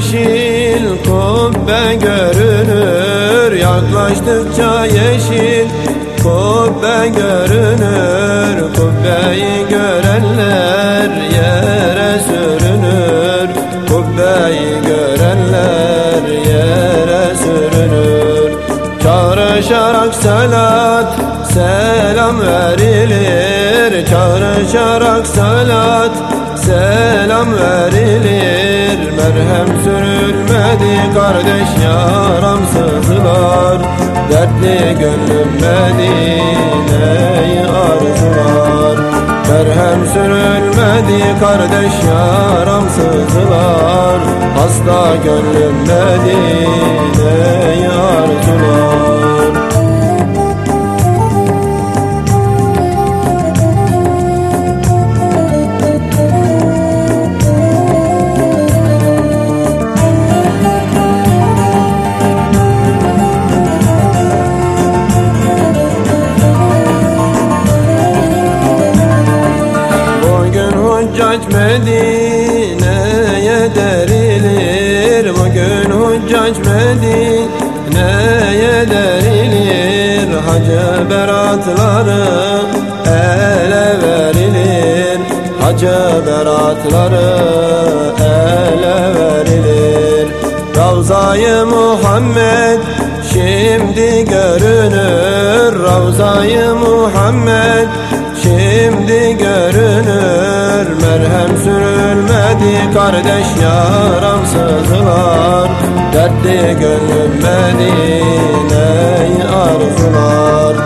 yeşil kubbe görünür. Yaklaştıkça yeşil kubbe görünür. Kubbeyi görenler yere sürünür. Kubbeyi görenler yere sürünür. Çağrışarak salat selam verilir. Çağrışarak salat selam verilir Merhem sürülmedi kardeş yaram sızılar. Dertli gönlüm Medine'yi arzular. Merhem sürülmedi kardeş yaram sızılar. Hasta gönlüm Medine'yi hüccac Medine'ye derilir. Bugün hüccac Medine'ye derilir. Hacı beratları ele verilir. Hacı beratları ele verilir. Ravzayı Muhammed şimdi görünür. Ravzayı Muhammed şimdi görünür Merhem sürülmedi kardeş yaram sızılar. Dertli gönlüm Medine'yi arzular.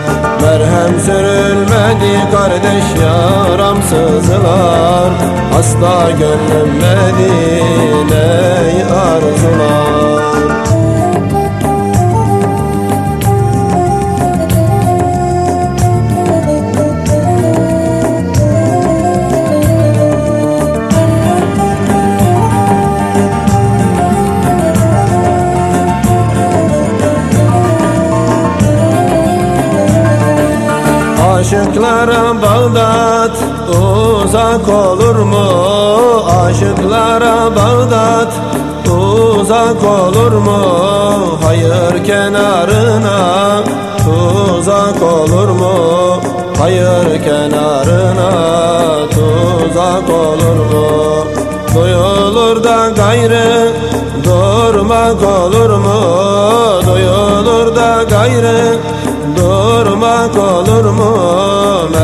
Merhem sürülmedi kardeş yaram sızılar. Hasta gönlüm Medine'yi arzular Aşıklara Bağdat uzak olur mu? Aşıklara Bağdat uzak olur mu? Hayır kenarına tuzak olur mu? Hayır kenarına tuzak olur mu? Duyulur da gayrı durmak olur mu? Duyulur da gayrı durmak olur mu?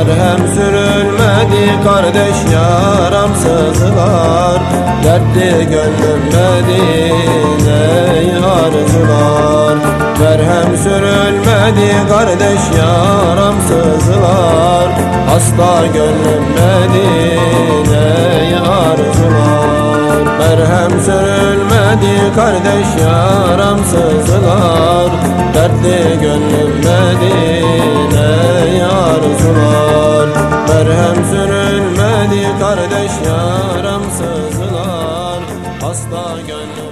Merhem sürülmedi kardeş yaram sızılar. Dertli gönlüm Medine'yi arzular. Merhem sürülmedi kardeş yaram sızılar. Hasta gönlüm Medine'yi arzular. Merhem sürülmedi kardeş yaram sızılar. Dertli gönlüm Medine'yi arzular hasta gönlüm.